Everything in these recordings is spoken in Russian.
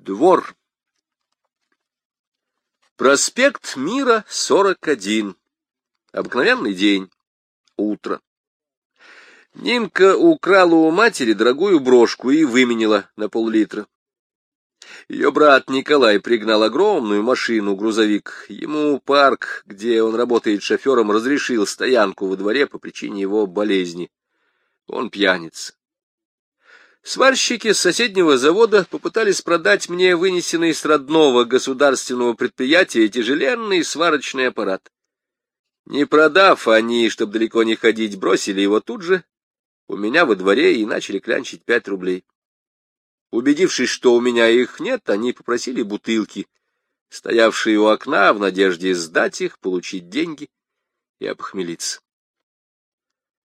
Двор. Проспект Мира, 41. Обыкновенный день. Утро. Нинка украла у матери дорогую брошку и выменила на пол-литра. Ее брат Николай пригнал огромную машину, грузовик. Ему парк, где он работает шофером, разрешил стоянку во дворе по причине его болезни. Он пьяница. Сварщики с соседнего завода попытались продать мне вынесенный с родного государственного предприятия тяжеленный сварочный аппарат. Не продав, они, чтобы далеко не ходить, бросили его тут же у меня во дворе и начали клянчить пять рублей. Убедившись, что у меня их нет, они попросили бутылки, стоявшие у окна в надежде сдать их, получить деньги и опохмелиться.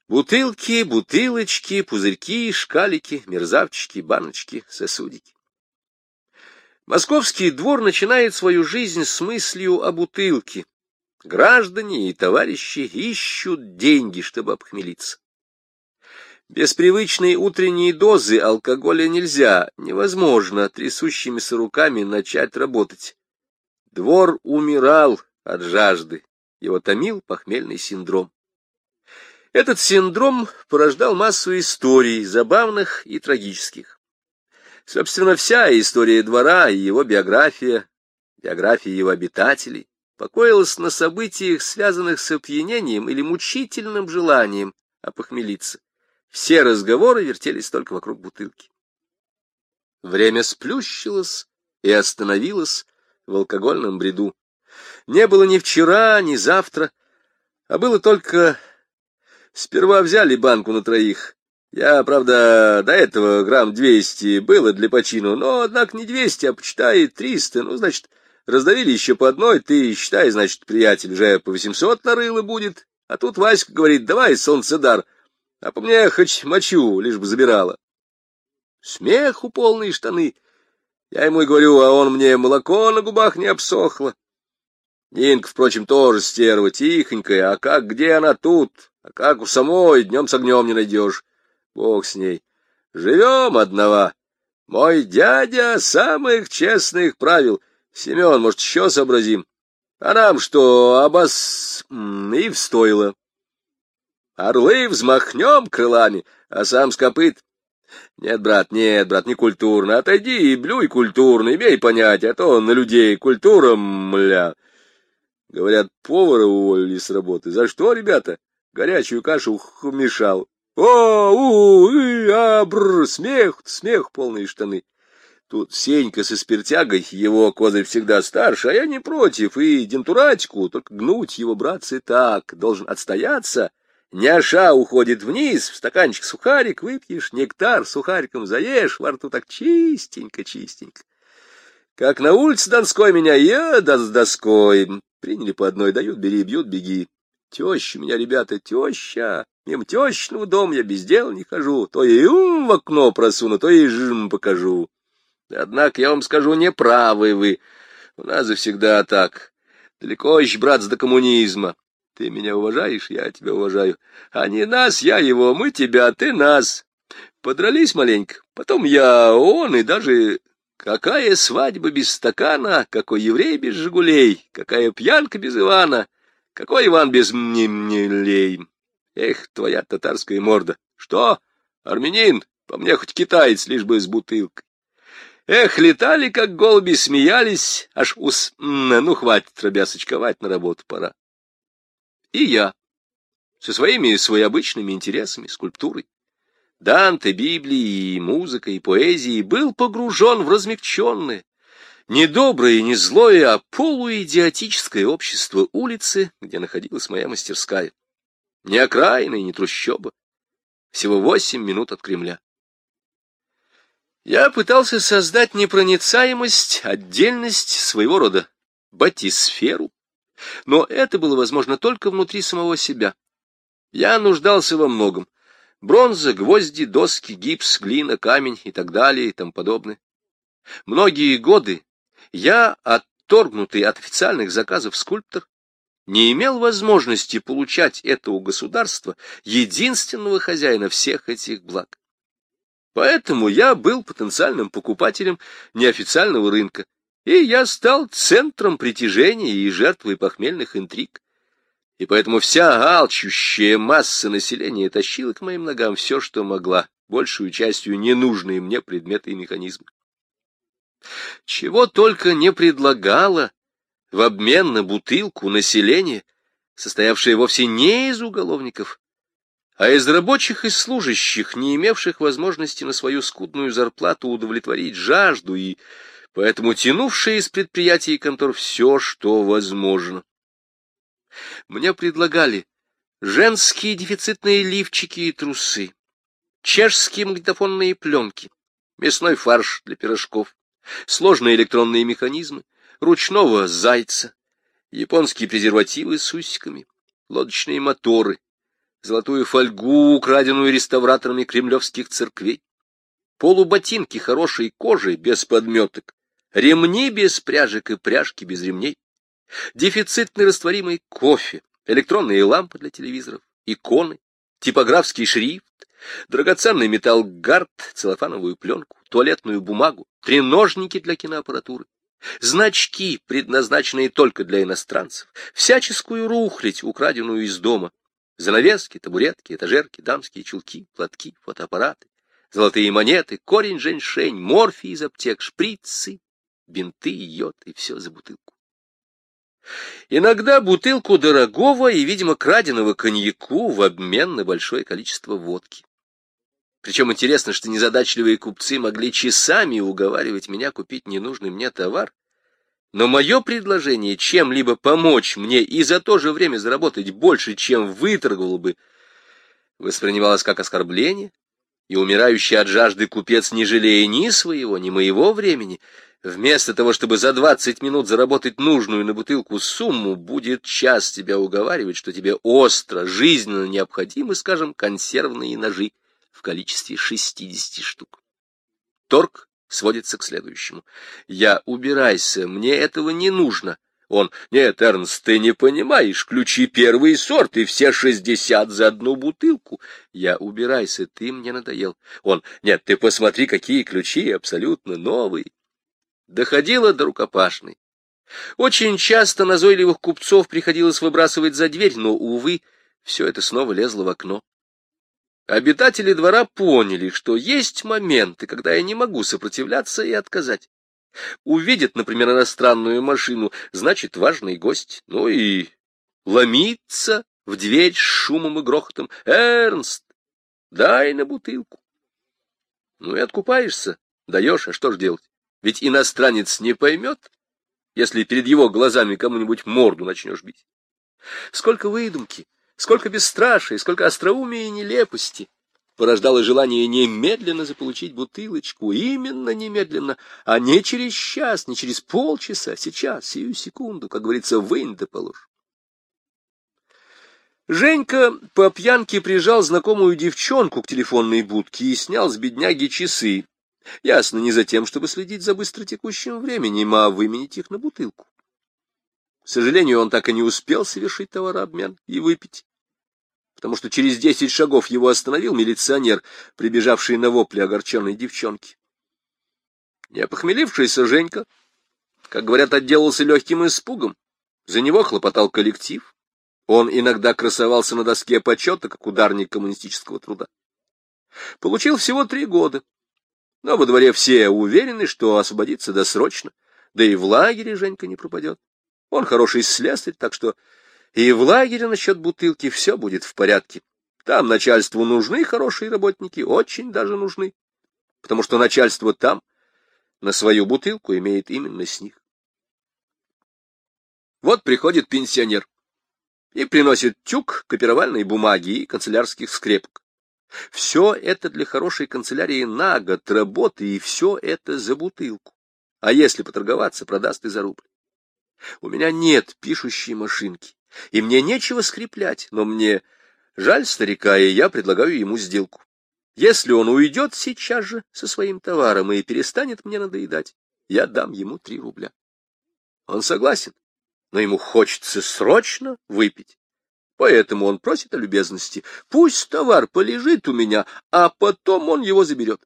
Бутылки, бутылочки, пузырьки, шкалики, мерзавчики, баночки, сосудики. Московский двор начинает свою жизнь с мыслью о бутылке. Граждане и товарищи ищут деньги, чтобы обхмелиться. Без привычной утренней дозы алкоголя нельзя, невозможно трясущимися руками начать работать. Двор умирал от жажды, его томил похмельный синдром. Этот синдром порождал массу историй, забавных и трагических. Собственно, вся история двора и его биография, биография его обитателей, покоилась на событиях, связанных с опьянением или мучительным желанием опохмелиться. Все разговоры вертелись только вокруг бутылки. Время сплющилось и остановилось в алкогольном бреду. Не было ни вчера, ни завтра, а было только Сперва взяли банку на троих. Я, правда, до этого грамм двести было для почину, но, однако, не двести, а, почитай, триста. Ну, значит, раздавили еще по одной, ты, считай, значит, приятель, уже по восемьсот нарыло будет. А тут Васька говорит, давай, солнцедар, а по мне хоть мочу, лишь бы забирала. Смеху полные штаны. Я ему и говорю, а он мне молоко на губах не обсохло. Нинка, впрочем, тоже стерва, тихонькая, а как, где она тут? А как у самой днем с огнем не найдешь. Бог с ней. Живем одного. Мой дядя самых честных правил. Семен, может, еще сообразим? А нам что, обос... И встоило. Орлы взмахнем крылами, а сам скопыт. Нет, брат, нет, брат, не культурно. Отойди и блюй культурно, имей понятие, а то на людей культура, мля. Говорят, повара уволили с работы. За что, ребята? Горячую кашу мешал. О, у, и, а, бр, смех, смех, полные штаны. Тут Сенька со спиртягой, его козырь всегда старше, а я не против, и дентуратику, только гнуть его, братцы, так, должен отстояться. Няша уходит вниз, в стаканчик сухарик выпьешь, нектар сухариком заешь, во рту так чистенько-чистенько. Как на улице Донской меня, я да с доской. Приняли по одной, дают, бери, бьют, беги. Теща меня, ребята, теща. Мимо тещного дома я без дела не хожу. То и ум в окно просуну, то и жим покажу. Однако я вам скажу, неправы вы. У нас завсегда так. Далеко еще, брат, до коммунизма. Ты меня уважаешь, я тебя уважаю. А не нас, я его, мы тебя, ты нас. Подрались маленько, потом я, он и даже... Какая свадьба без стакана, какой еврей без жигулей, какая пьянка без Ивана. Какой Иван без мне Эх, твоя татарская морда! Что? Армянин? По мне хоть китаец, лишь бы с бутылкой. Эх, летали, как голуби, смеялись, аж ус... Ну, хватит, робясочковать, на работу пора. И я, со своими своеобычными интересами, скульптурой, Данте, Библией, музыкой, поэзией, был погружен в размягченное, не доброе и не злое, а полуидиотическое общество улицы, где находилась моя мастерская. Не окраина и не трущоба. Всего восемь минут от Кремля. Я пытался создать непроницаемость, отдельность своего рода, батисферу, но это было возможно только внутри самого себя. Я нуждался во многом. Бронза, гвозди, доски, гипс, глина, камень и так далее и тому подобное. Многие годы я, отторгнутый от официальных заказов скульптор, не имел возможности получать это у государства, единственного хозяина всех этих благ. Поэтому я был потенциальным покупателем неофициального рынка, и я стал центром притяжения и жертвой похмельных интриг. И поэтому вся алчущая масса населения тащила к моим ногам все, что могла, большую частью ненужные мне предметы и механизмы. Чего только не предлагало в обмен на бутылку население, состоявшее вовсе не из уголовников, а из рабочих и служащих, не имевших возможности на свою скудную зарплату удовлетворить жажду и поэтому тянувшие из предприятий и контор все, что возможно. Мне предлагали женские дефицитные лифчики и трусы, чешские магнитофонные пленки, мясной фарш для пирожков, сложные электронные механизмы, ручного зайца, японские презервативы с усиками, лодочные моторы, золотую фольгу, украденную реставраторами кремлевских церквей, полуботинки хорошей кожи без подметок, ремни без пряжек и пряжки без ремней, дефицитный растворимый кофе, электронные лампы для телевизоров, иконы, типографский шрифт, драгоценный металл гард, целлофановую пленку, туалетную бумагу, треножники для киноаппаратуры, значки, предназначенные только для иностранцев, всяческую рухлядь, украденную из дома, Занавески, табуретки, этажерки, дамские чулки, платки, фотоаппараты, золотые монеты, корень женьшень, морфий из аптек, шприцы, бинты, йод и все за бутылку. Иногда бутылку дорогого и, видимо, краденого коньяку в обмен на большое количество водки. Причем интересно, что незадачливые купцы могли часами уговаривать меня купить ненужный мне товар, но мое предложение чем-либо помочь мне и за то же время заработать больше, чем выторговал бы, воспринималось как оскорбление, и умирающий от жажды купец, не жалея ни своего, ни моего времени, вместо того, чтобы за двадцать минут заработать нужную на бутылку сумму, будет час тебя уговаривать, что тебе остро, жизненно необходимы, скажем, консервные ножи в количестве шестидесяти штук. Торг сводится к следующему. «Я убирайся, мне этого не нужно». Он, «Нет, Эрнст, ты не понимаешь, ключи первый сорт, и все шестьдесят за одну бутылку». «Я убирайся, ты мне надоел». Он, «Нет, ты посмотри, какие ключи, абсолютно новые». Доходило до рукопашной. Очень часто назойливых купцов приходилось выбрасывать за дверь, но, увы, все это снова лезло в окно. Обитатели двора поняли, что есть моменты, когда я не могу сопротивляться и отказать. Увидят, например, иностранную машину, значит, важный гость, ну и ломиться в дверь с шумом и грохотом. «Эрнст, дай на бутылку». Ну и откупаешься, даешь, а что ж делать? Ведь иностранец не поймет, если перед его глазами кому-нибудь морду начнешь бить. Сколько выдумки, сколько бесстрашия, сколько остроумия и нелепости порождало желание немедленно заполучить бутылочку, именно немедленно, а не через час, не через полчаса, сейчас, сию секунду, как говорится, вынь да положь. Женька по пьянке прижал знакомую девчонку к телефонной будке и снял с бедняги часы. Ясно, не за тем, чтобы следить за быстротекущим временем, а выменить их на бутылку. К сожалению, он так и не успел совершить товарообмен и выпить потому что через десять шагов его остановил милиционер, прибежавший на вопли огорченной девчонки. Не опохмелившийся Женька, как говорят, отделался легким испугом. За него хлопотал коллектив. Он иногда красовался на доске почета, как ударник коммунистического труда. Получил всего три года. Но во дворе все уверены, что освободится досрочно. Да и в лагере Женька не пропадет. Он хороший слесарь, так что и в лагере насчет бутылки все будет в порядке. Там начальству нужны хорошие работники, очень даже нужны. Потому что начальство там на свою бутылку имеет именно с них. Вот приходит пенсионер и приносит тюк копировальной бумаги и канцелярских скрепок. Все это для хорошей канцелярии на год работы, и все это за бутылку. А если поторговаться, продаст и за рубль. У меня нет пишущей машинки и мне нечего скреплять, но мне жаль старика, и я предлагаю ему сделку. Если он уйдет сейчас же со своим товаром и перестанет мне надоедать, я дам ему три рубля. Он согласен, но ему хочется срочно выпить. Поэтому он просит о любезности. Пусть товар полежит у меня, а потом он его заберет.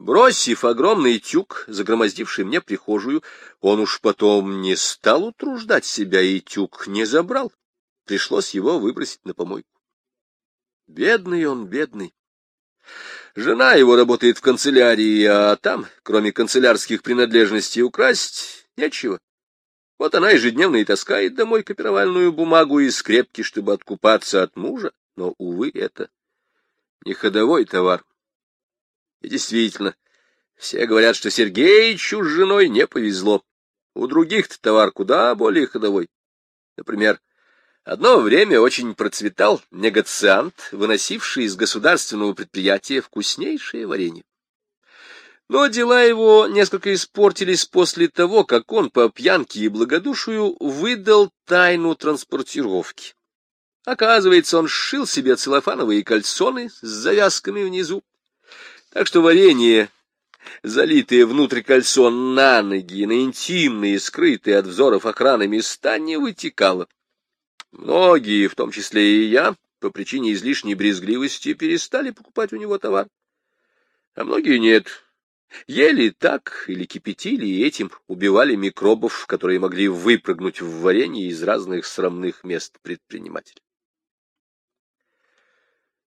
Бросив огромный тюк, загромоздивший мне прихожую, он уж потом не стал утруждать себя и тюк не забрал. Пришлось его выбросить на помойку. Бедный он, бедный. Жена его работает в канцелярии, а там, кроме канцелярских принадлежностей, украсть нечего. Вот она ежедневно и таскает домой копировальную бумагу из скрепки, чтобы откупаться от мужа, но, увы, это не ходовой товар. И действительно, все говорят, что Сергеичу с женой не повезло. У других-то товар куда более ходовой. Например, одно время очень процветал негациант, выносивший из государственного предприятия вкуснейшее варенье. Но дела его несколько испортились после того, как он по пьянке и благодушию выдал тайну транспортировки. Оказывается, он сшил себе целлофановые кальсоны с завязками внизу, так что варенье, залитое внутрь кальсон на ноги, на интимные, скрытые от взоров охраны места, не вытекало. Многие, в том числе и я, по причине излишней брезгливости, перестали покупать у него товар. А многие нет. Ели так или кипятили, и этим убивали микробов, которые могли выпрыгнуть в варенье из разных срамных мест предпринимателей.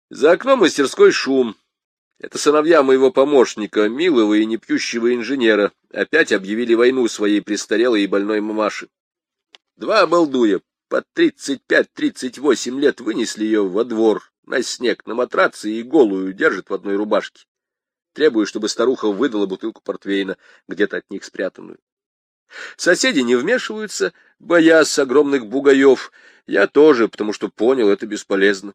За окном мастерской шум. Это сыновья моего помощника, милого и непьющего инженера, опять объявили войну своей престарелой и больной мамаше. Два обалдуя по тридцать пять-тридцать восемь лет вынесли ее во двор, на снег, на матраце и голую держат в одной рубашке, требуя, чтобы старуха выдала бутылку портвейна, где-то от них спрятанную. Соседи не вмешиваются, боясь огромных бугаев. Я тоже, потому что понял, это бесполезно.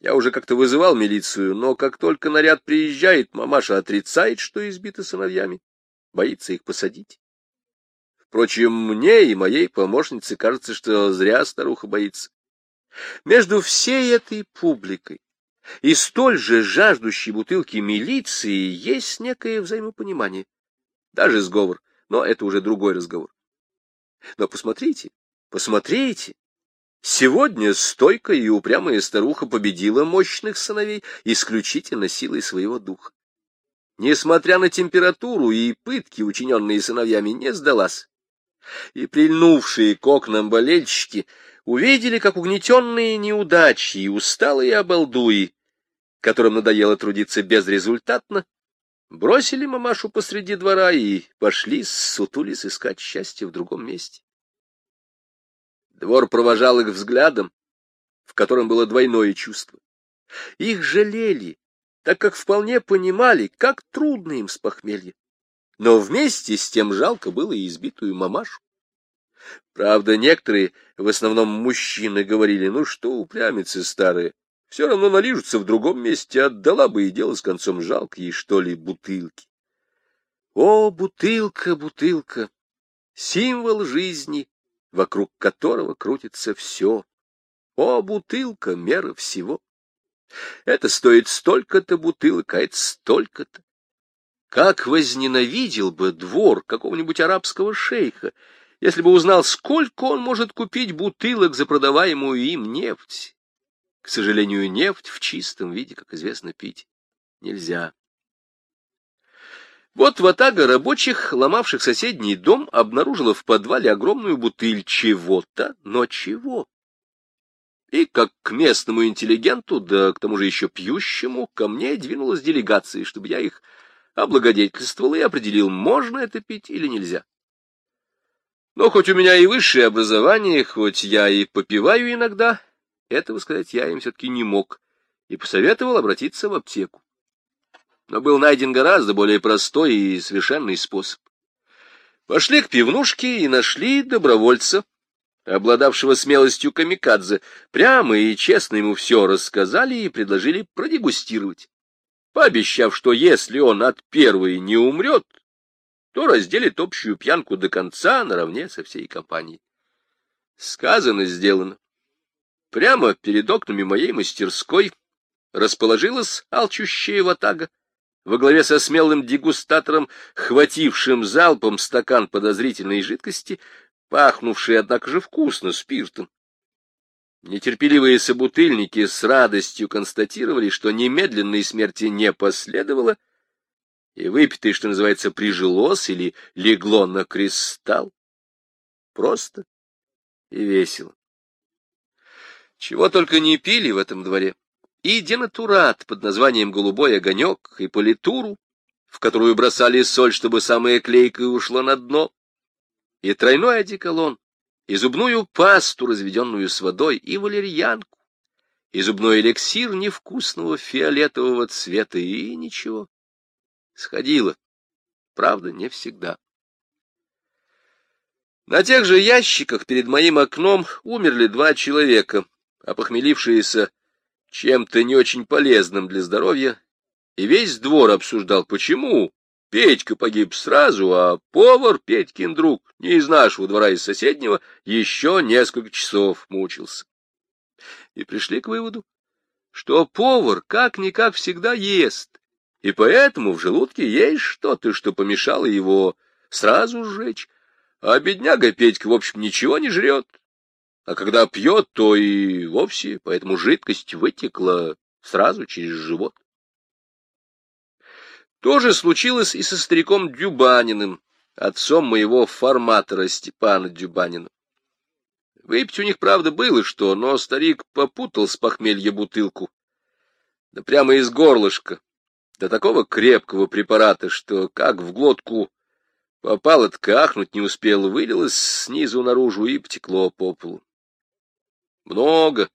Я уже как-то вызывал милицию, но как только наряд приезжает, мамаша отрицает, что избита сыновьями, боится их посадить. Впрочем, мне и моей помощнице кажется, что зря старуха боится. Между всей этой публикой и столь же жаждущей бутылки милиции есть некое взаимопонимание, даже сговор, но это уже другой разговор. Но посмотрите, посмотрите, Сегодня стойкая и упрямая старуха победила мощных сыновей исключительно силой своего духа. Несмотря на температуру и пытки, учиненные сыновьями, не сдалась. И прильнувшие к окнам болельщики увидели, как угнетенные неудачи и усталые обалдуи, которым надоело трудиться безрезультатно, бросили мамашу посреди двора и пошли сутулись искать счастье в другом месте. Двор провожал их взглядом, в котором было двойное чувство. Их жалели, так как вполне понимали, как трудно им с похмелья. Но вместе с тем жалко было и избитую мамашу. Правда, некоторые, в основном мужчины, говорили, ну что упрямицы старые, все равно налижутся в другом месте, отдала бы и дело с концом жалко ей, что ли, бутылки. О, бутылка, бутылка, символ жизни, вокруг которого крутится все. О, бутылка, мера всего! Это стоит столько-то бутылок, а это столько-то. Как возненавидел бы двор какого-нибудь арабского шейха, если бы узнал, сколько он может купить бутылок за продаваемую им нефть. К сожалению, нефть в чистом виде, как известно, пить нельзя. Вот ватага рабочих, ломавших соседний дом, обнаружила в подвале огромную бутыль чего-то, но чего? И как к местному интеллигенту, да к тому же еще пьющему, ко мне двинулась делегация, чтобы я их облагодетельствовал и определил, можно это пить или нельзя. Но хоть у меня и высшее образование, хоть я и попиваю иногда, этого сказать я им все-таки не мог, и посоветовал обратиться в аптеку но был найден гораздо более простой и совершенный способ. Пошли к пивнушке и нашли добровольца, обладавшего смелостью камикадзе, прямо и честно ему все рассказали и предложили продегустировать, пообещав, что если он от первой не умрет, то разделит общую пьянку до конца наравне со всей компанией. Сказано, сделано. Прямо перед окнами моей мастерской расположилась алчущая ватага, во главе со смелым дегустатором, хватившим залпом стакан подозрительной жидкости, пахнувший, однако же, вкусно спиртом. Нетерпеливые собутыльники с радостью констатировали, что немедленной смерти не последовало, и выпитое, что называется, прижилось или легло на кристалл. Просто и весело. Чего только не пили в этом дворе. И денатурат под названием «Голубой огонек», и политуру, в которую бросали соль, чтобы самая клейкая ушла на дно, и тройной одеколон, и зубную пасту, разведенную с водой, и валерьянку, и зубной эликсир невкусного фиолетового цвета, и ничего. Сходило. Правда, не всегда. На тех же ящиках перед моим окном умерли два человека, опохмелившиеся чем-то не очень полезным для здоровья, и весь двор обсуждал, почему Петька погиб сразу, а повар, Петькин друг, не из нашего двора, из соседнего, еще несколько часов мучился. И пришли к выводу, что повар как-никак всегда ест, и поэтому в желудке есть что-то, что помешало его сразу сжечь, а бедняга Петька, в общем, ничего не жрет, а когда пьет, то и вовсе, поэтому жидкость вытекла сразу через живот. То же случилось и со стариком Дюбаниным, отцом моего форматора Степана Дюбанина. Выпить у них, правда, было что, но старик попутал с похмелья бутылку, да прямо из горлышка, до такого крепкого препарата, что как в глотку попало, ткахнуть не успел, вылилось снизу наружу и потекло по полу. Много,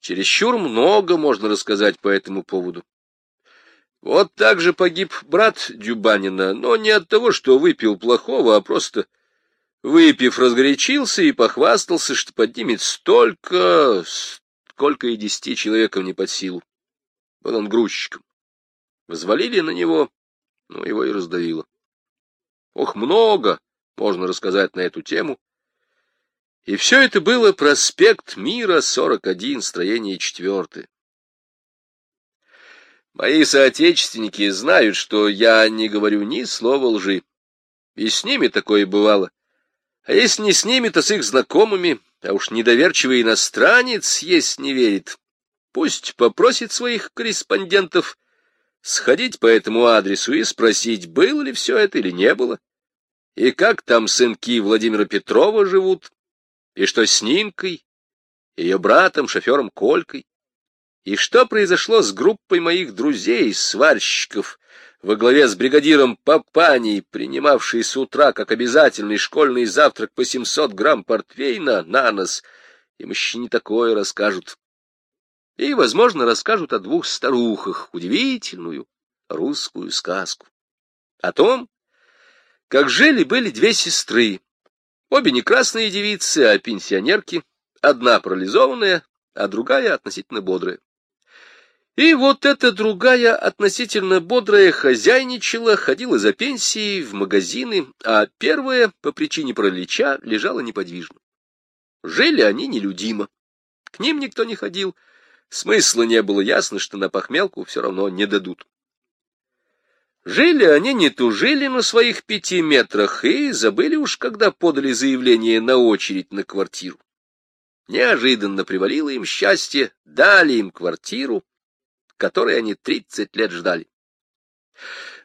чересчур много можно рассказать по этому поводу. Вот так же погиб брат Дюбанина, но не от того, что выпил плохого, а просто, выпив, разгорячился и похвастался, что поднимет столько, сколько и десяти человеков не под силу. Был он грузчиком. Взвалили на него, но его и раздавило. Ох, много можно рассказать на эту тему. И все это было проспект Мира, 41, строение четвертое. Мои соотечественники знают, что я не говорю ни слова лжи. И с ними такое бывало. А если не с ними, то с их знакомыми, а уж недоверчивый иностранец есть не верит. Пусть попросит своих корреспондентов сходить по этому адресу и спросить, было ли все это или не было, и как там сынки Владимира Петрова живут, и что с Нинкой, ее братом, шофером Колькой. И что произошло с группой моих друзей, сварщиков, во главе с бригадиром Папаней, принимавшей с утра как обязательный школьный завтрак по 700 грамм портвейна на нос, им еще не такое расскажут. И, возможно, расскажут о двух старухах, удивительную русскую сказку. О том, как жили-были две сестры, обе не красные девицы, а пенсионерки, одна парализованная, а другая относительно бодрая. И вот эта другая, относительно бодрая, хозяйничала, ходила за пенсией в магазины, а первая, по причине паралича, лежала неподвижно. Жили они нелюдимо. К ним никто не ходил. Смысла не было, ясно, что на похмелку все равно не дадут. Жили они не тужили на своих пяти метрах и забыли уж, когда подали заявление на очередь на квартиру. Неожиданно привалило им счастье, дали им квартиру, которой они тридцать лет ждали.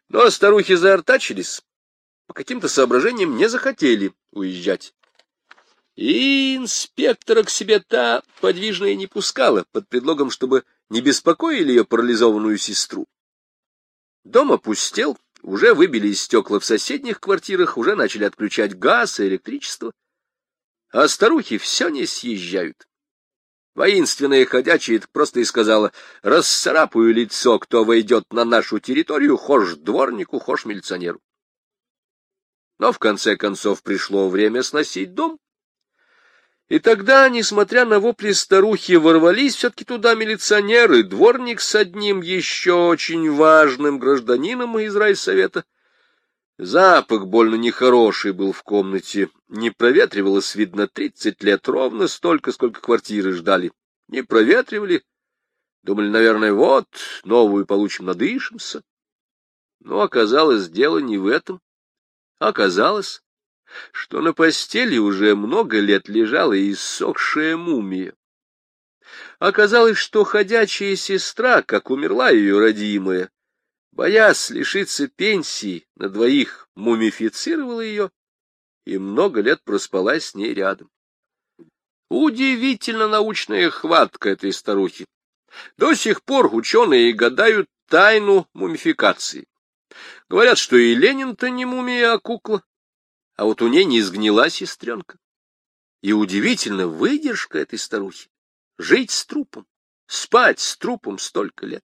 Но старухи заортачились, по каким-то соображениям не захотели уезжать. И инспектора к себе та подвижная не пускала, под предлогом, чтобы не беспокоили ее парализованную сестру. Дом опустел, уже выбили стекла в соседних квартирах, уже начали отключать газ и электричество, а старухи все не съезжают. Воинственная ходячая просто и сказала, расцарапаю лицо, кто войдет на нашу территорию, хошь дворнику, хошь милиционеру. Но в конце концов пришло время сносить дом. И тогда, несмотря на вопли старухи, ворвались все-таки туда милиционеры, дворник с одним еще очень важным гражданином из райсовета. Запах больно нехороший был в комнате, не проветривалось, видно, тридцать лет, ровно столько, сколько квартиры ждали. Не проветривали. Думали, наверное, вот, новую получим, надышимся. Но оказалось, дело не в этом. Оказалось, что на постели уже много лет лежала иссохшая мумия. Оказалось, что ходячая сестра, как умерла ее родимая, боясь лишиться пенсии, на двоих мумифицировала ее и много лет проспала с ней рядом. Удивительно научная хватка этой старухи. До сих пор ученые гадают тайну мумификации. Говорят, что и Ленин-то не мумия, а кукла, а вот у ней не сгнила сестренка. И удивительно выдержка этой старухи. Жить с трупом, спать с трупом столько лет.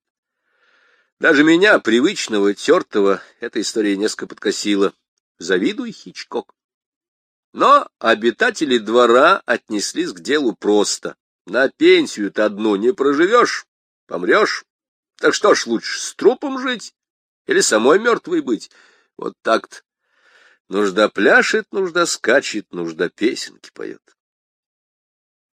Даже меня, привычного, тертого, эта история несколько подкосила. Завидуй, Хичкок. Но обитатели двора отнеслись к делу просто. На пенсию-то одну не проживешь, помрешь. Так что ж лучше, с трупом жить или самой мертвой быть? Вот так-то. Нужда пляшет, нужда скачет, нужда песенки поет.